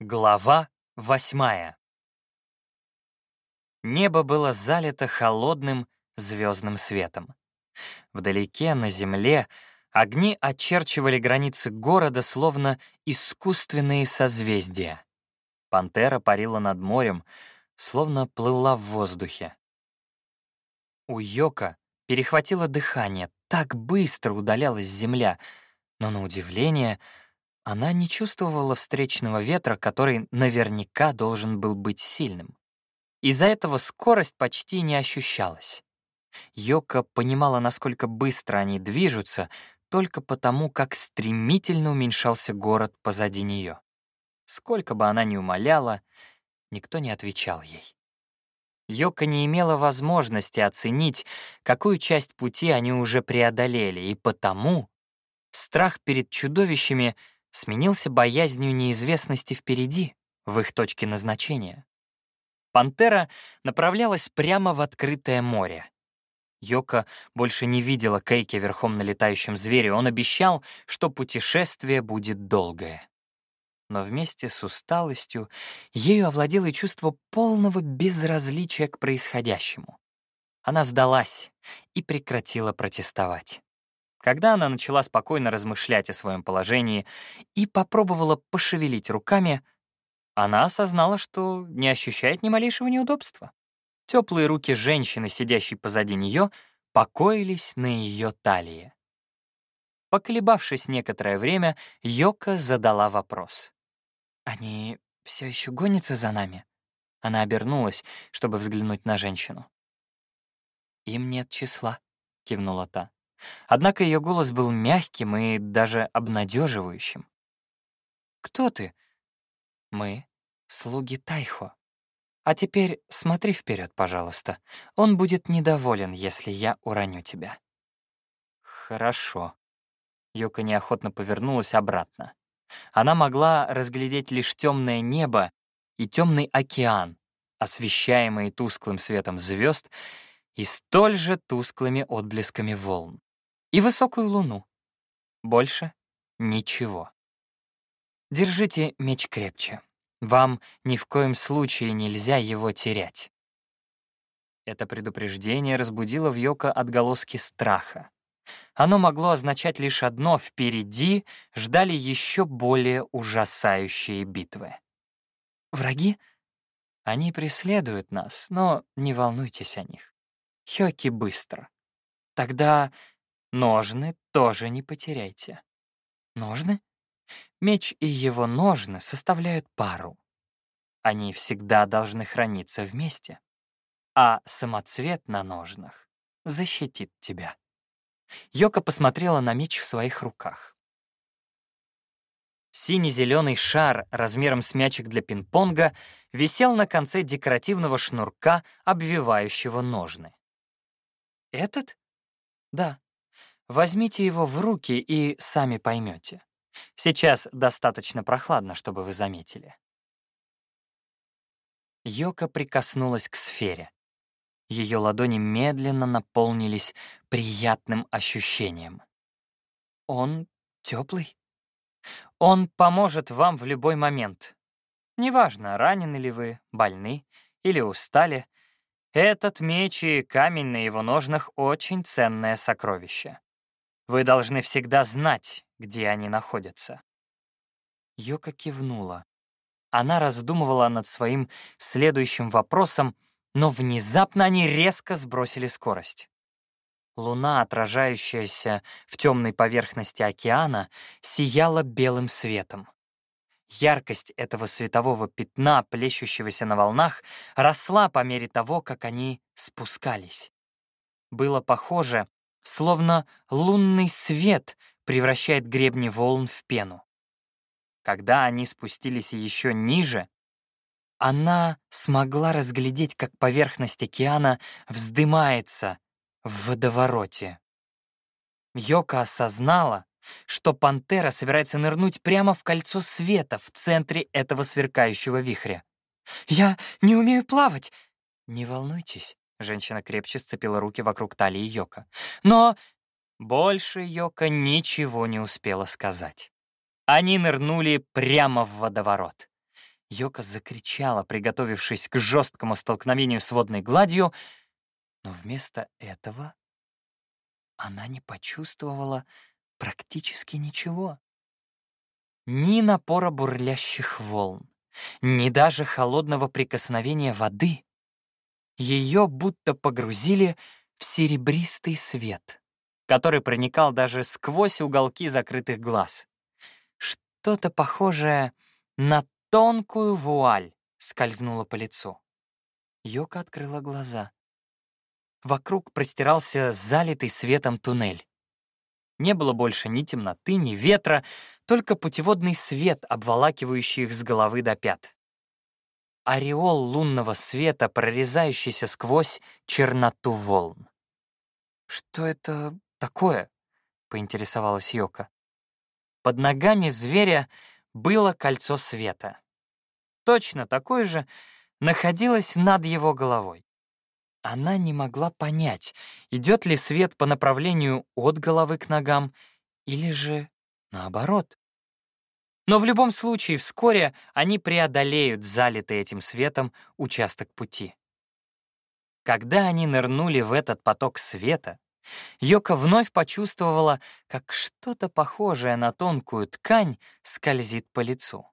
Глава восьмая Небо было залито холодным звездным светом. Вдалеке, на земле, огни очерчивали границы города, словно искусственные созвездия. Пантера парила над морем, словно плыла в воздухе. У Йока перехватило дыхание, так быстро удалялась земля, но, на удивление, она не чувствовала встречного ветра, который наверняка должен был быть сильным. Из-за этого скорость почти не ощущалась. Йока понимала, насколько быстро они движутся, только потому, как стремительно уменьшался город позади нее. Сколько бы она ни умоляла, никто не отвечал ей. Йока не имела возможности оценить, какую часть пути они уже преодолели, и потому страх перед чудовищами — сменился боязнью неизвестности впереди, в их точке назначения. Пантера направлялась прямо в открытое море. Йока больше не видела Кейки верхом на летающем звере, он обещал, что путешествие будет долгое. Но вместе с усталостью ею овладело чувство полного безразличия к происходящему. Она сдалась и прекратила протестовать. Когда она начала спокойно размышлять о своем положении и попробовала пошевелить руками, она осознала, что не ощущает ни малейшего неудобства. Теплые руки женщины, сидящей позади нее, покоились на ее талии. Поколебавшись некоторое время, Йока задала вопрос. «Они все еще гонятся за нами?» Она обернулась, чтобы взглянуть на женщину. «Им нет числа», — кивнула та. Однако ее голос был мягким и даже обнадеживающим. «Кто ты?» «Мы — слуги Тайхо. А теперь смотри вперед, пожалуйста. Он будет недоволен, если я уроню тебя». «Хорошо». Юка неохотно повернулась обратно. Она могла разглядеть лишь темное небо и темный океан, освещаемый тусклым светом звезд и столь же тусклыми отблесками волн и высокую луну. Больше ничего. Держите меч крепче. Вам ни в коем случае нельзя его терять. Это предупреждение разбудило в Йоко отголоски страха. Оно могло означать лишь одно — впереди ждали еще более ужасающие битвы. Враги? Они преследуют нас, но не волнуйтесь о них. Хёки быстро. Тогда Ножны тоже не потеряйте. Ножны? Меч и его ножны составляют пару. Они всегда должны храниться вместе. А самоцвет на ножнах защитит тебя. Йока посмотрела на меч в своих руках. Синий-зеленый шар размером с мячик для пинг-понга висел на конце декоративного шнурка, обвивающего ножны. «Этот?» «Да», Возьмите его в руки и сами поймете. Сейчас достаточно прохладно, чтобы вы заметили. Йока прикоснулась к сфере. Ее ладони медленно наполнились приятным ощущением. Он теплый? Он поможет вам в любой момент. Неважно, ранены ли вы, больны или устали, этот меч и камень на его ножнах — очень ценное сокровище. Вы должны всегда знать, где они находятся». Йока кивнула. Она раздумывала над своим следующим вопросом, но внезапно они резко сбросили скорость. Луна, отражающаяся в темной поверхности океана, сияла белым светом. Яркость этого светового пятна, плещущегося на волнах, росла по мере того, как они спускались. Было похоже, словно лунный свет превращает гребни волн в пену. Когда они спустились еще ниже, она смогла разглядеть, как поверхность океана вздымается в водовороте. Йока осознала, что пантера собирается нырнуть прямо в кольцо света в центре этого сверкающего вихря. «Я не умею плавать!» «Не волнуйтесь, Женщина крепче сцепила руки вокруг талии Йока. Но больше Йока ничего не успела сказать. Они нырнули прямо в водоворот. Йока закричала, приготовившись к жесткому столкновению с водной гладью, но вместо этого она не почувствовала практически ничего. Ни напора бурлящих волн, ни даже холодного прикосновения воды. Ее будто погрузили в серебристый свет, который проникал даже сквозь уголки закрытых глаз. Что-то похожее на тонкую вуаль скользнуло по лицу. Йока открыла глаза. Вокруг простирался залитый светом туннель. Не было больше ни темноты, ни ветра, только путеводный свет, обволакивающий их с головы до пят. Ореол лунного света, прорезающийся сквозь черноту волн. «Что это такое?» — поинтересовалась Йока. Под ногами зверя было кольцо света. Точно такое же находилось над его головой. Она не могла понять, идет ли свет по направлению от головы к ногам или же наоборот. Но в любом случае вскоре они преодолеют залитый этим светом участок пути. Когда они нырнули в этот поток света, Йока вновь почувствовала, как что-то похожее на тонкую ткань скользит по лицу.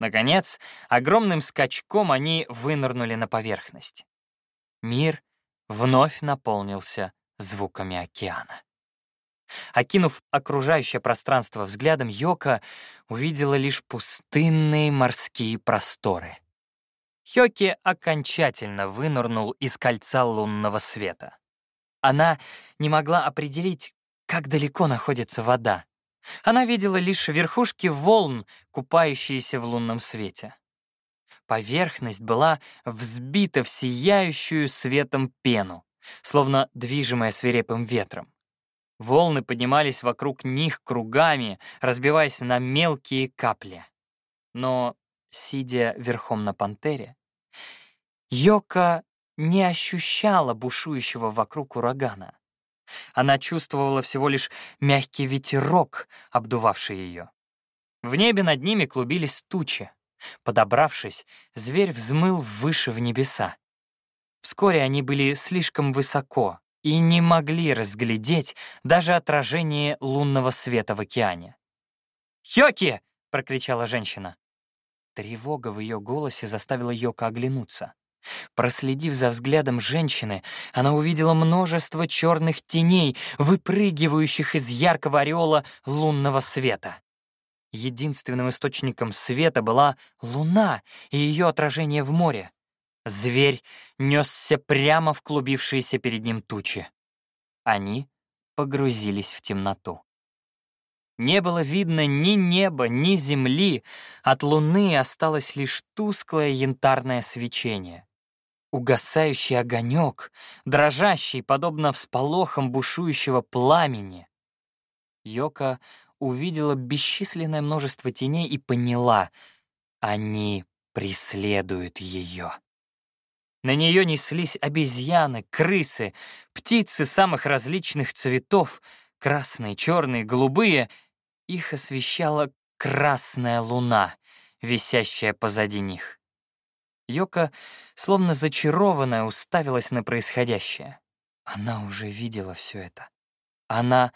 Наконец, огромным скачком они вынырнули на поверхность. Мир вновь наполнился звуками океана. Окинув окружающее пространство взглядом, Йока увидела лишь пустынные морские просторы. Хёки окончательно вынырнул из кольца лунного света. Она не могла определить, как далеко находится вода. Она видела лишь верхушки волн, купающиеся в лунном свете. Поверхность была взбита в сияющую светом пену, словно движимая свирепым ветром. Волны поднимались вокруг них кругами, разбиваясь на мелкие капли. Но, сидя верхом на пантере, Йока не ощущала бушующего вокруг урагана. Она чувствовала всего лишь мягкий ветерок, обдувавший ее. В небе над ними клубились тучи. Подобравшись, зверь взмыл выше в небеса. Вскоре они были слишком высоко и не могли разглядеть даже отражение лунного света в океане. «Хёки!» — прокричала женщина. Тревога в ее голосе заставила Йока оглянуться. Проследив за взглядом женщины, она увидела множество черных теней, выпрыгивающих из яркого ореола лунного света. Единственным источником света была луна и ее отражение в море. Зверь несся прямо в клубившиеся перед ним тучи. Они погрузились в темноту. Не было видно ни неба, ни земли, от луны осталось лишь тусклое янтарное свечение. Угасающий огонек, дрожащий, подобно всполохам бушующего пламени. Йока увидела бесчисленное множество теней и поняла — они преследуют ее. На нее неслись обезьяны, крысы, птицы самых различных цветов, красные, черные, голубые. Их освещала красная луна, висящая позади них. Йока, словно зачарованная, уставилась на происходящее. Она уже видела все это. Она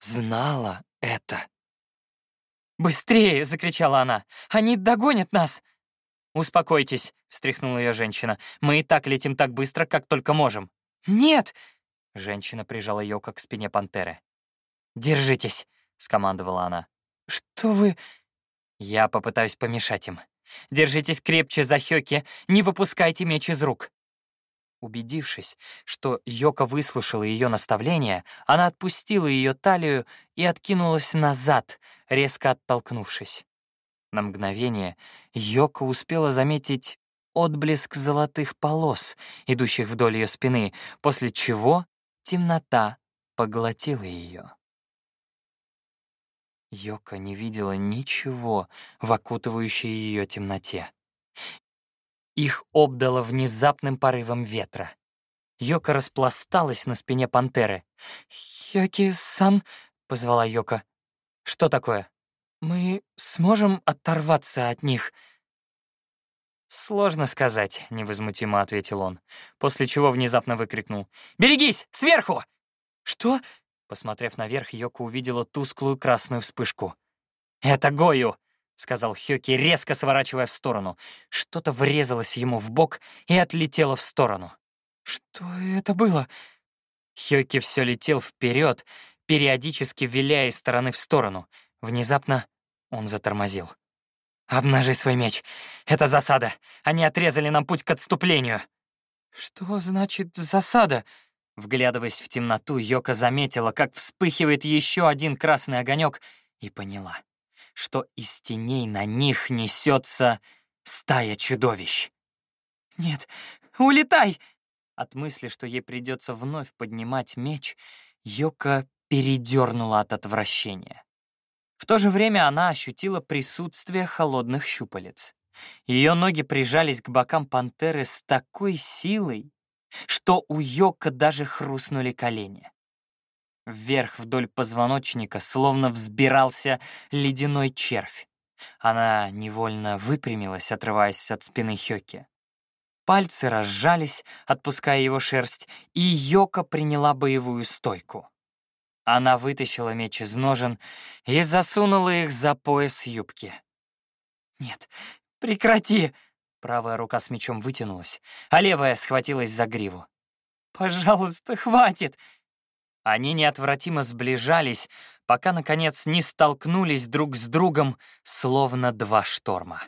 знала это. «Быстрее!» — закричала она. «Они догонят нас!» «Успокойтесь», — встряхнула ее женщина. «Мы и так летим так быстро, как только можем». «Нет!» — женщина прижала Йока к спине пантеры. «Держитесь», — скомандовала она. «Что вы...» «Я попытаюсь помешать им. Держитесь крепче за Хёки, не выпускайте меч из рук». Убедившись, что Йока выслушала ее наставление, она отпустила ее талию и откинулась назад, резко оттолкнувшись. На мгновение Йока успела заметить отблеск золотых полос, идущих вдоль ее спины, после чего темнота поглотила ее. Йока не видела ничего в окутывающей ее темноте. Их обдало внезапным порывом ветра. Йока распласталась на спине пантеры. «Йоки-сан», — позвала Йока. «Что такое?» «Мы сможем оторваться от них?» «Сложно сказать», — невозмутимо ответил он, после чего внезапно выкрикнул. «Берегись! Сверху!» «Что?» Посмотрев наверх, Йоко увидела тусклую красную вспышку. «Это Гою!» — сказал Хёки, резко сворачивая в сторону. Что-то врезалось ему в бок и отлетело в сторону. «Что это было?» Хёки все летел вперед, периодически виляя из стороны в сторону. Внезапно он затормозил. «Обнажи свой меч. Это засада. Они отрезали нам путь к отступлению». «Что значит засада?» Вглядываясь в темноту, Йока заметила, как вспыхивает еще один красный огонек, и поняла, что из теней на них несется стая чудовищ. «Нет, улетай!» От мысли, что ей придется вновь поднимать меч, Йока передернула от отвращения. В то же время она ощутила присутствие холодных щупалец. Ее ноги прижались к бокам пантеры с такой силой, что у Йока даже хрустнули колени. Вверх вдоль позвоночника словно взбирался ледяной червь. Она невольно выпрямилась, отрываясь от спины Хёки. Пальцы разжались, отпуская его шерсть, и Йока приняла боевую стойку. Она вытащила меч из ножен и засунула их за пояс юбки. «Нет, прекрати!» Правая рука с мечом вытянулась, а левая схватилась за гриву. «Пожалуйста, хватит!» Они неотвратимо сближались, пока, наконец, не столкнулись друг с другом, словно два шторма.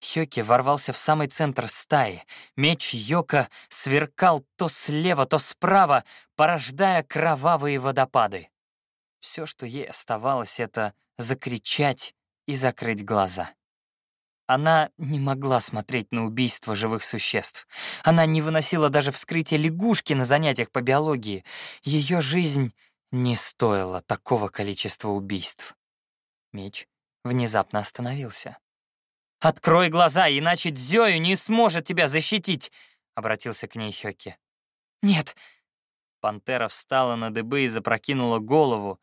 Хёки ворвался в самый центр стаи. Меч Йока сверкал то слева, то справа, порождая кровавые водопады. Все, что ей оставалось, это закричать и закрыть глаза. Она не могла смотреть на убийство живых существ. Она не выносила даже вскрытия лягушки на занятиях по биологии. Ее жизнь не стоила такого количества убийств. Меч внезапно остановился. «Открой глаза, иначе Дзёю не сможет тебя защитить!» — обратился к ней Хёки. «Нет!» Пантера встала на дыбы и запрокинула голову.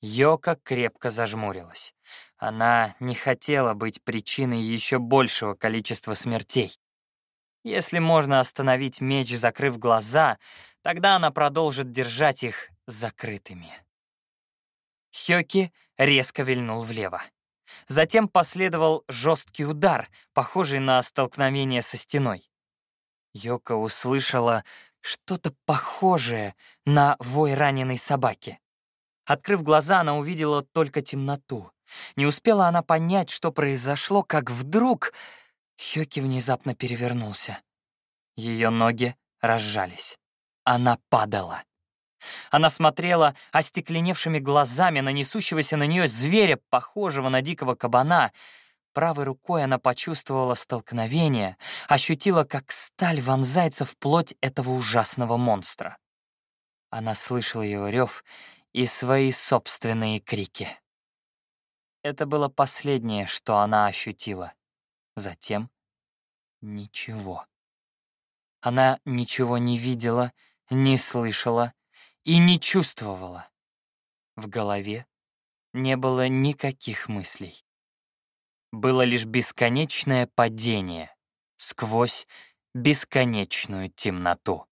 Йока крепко зажмурилась. Она не хотела быть причиной еще большего количества смертей. Если можно остановить меч, закрыв глаза, тогда она продолжит держать их закрытыми. Хёки резко вильнул влево. Затем последовал жесткий удар, похожий на столкновение со стеной. Йока услышала что-то похожее на вой раненой собаки. Открыв глаза, она увидела только темноту. Не успела она понять, что произошло, как вдруг Хёки внезапно перевернулся. Ее ноги разжались. Она падала. Она смотрела остекленевшими глазами на несущегося на нее зверя, похожего на дикого кабана. Правой рукой она почувствовала столкновение, ощутила, как сталь вонзается в плоть этого ужасного монстра. Она слышала его рев и свои собственные крики. Это было последнее, что она ощутила. Затем — ничего. Она ничего не видела, не слышала и не чувствовала. В голове не было никаких мыслей. Было лишь бесконечное падение сквозь бесконечную темноту.